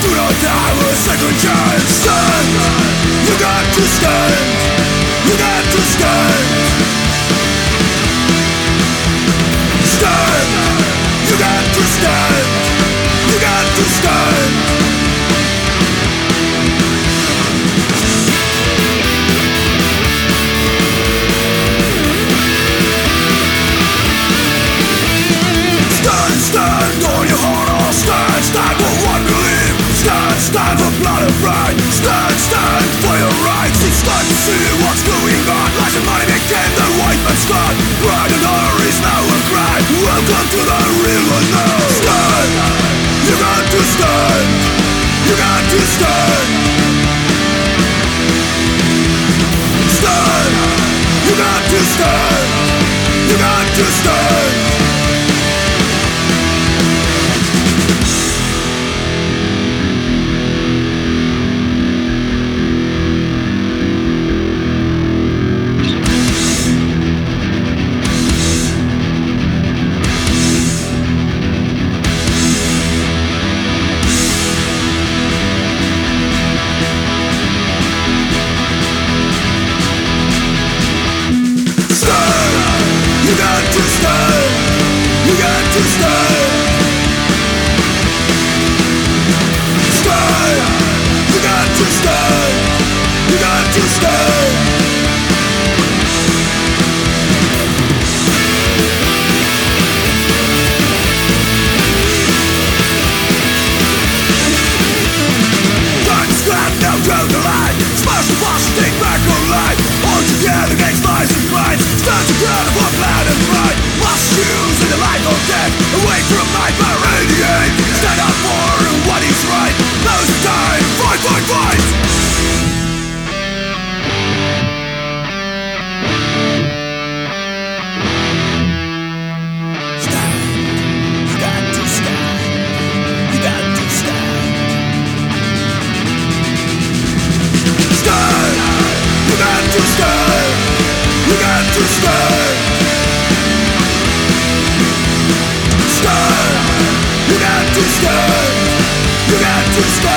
Do not have a second chance Stand, stand your rights. It's time to see what's going on. Lies and money became the white man's god. Pride and honor is now a crime. Welcome to the real world now. Stand, you got to stand. You got to stand. Stand, you got to stand. You got to stand stay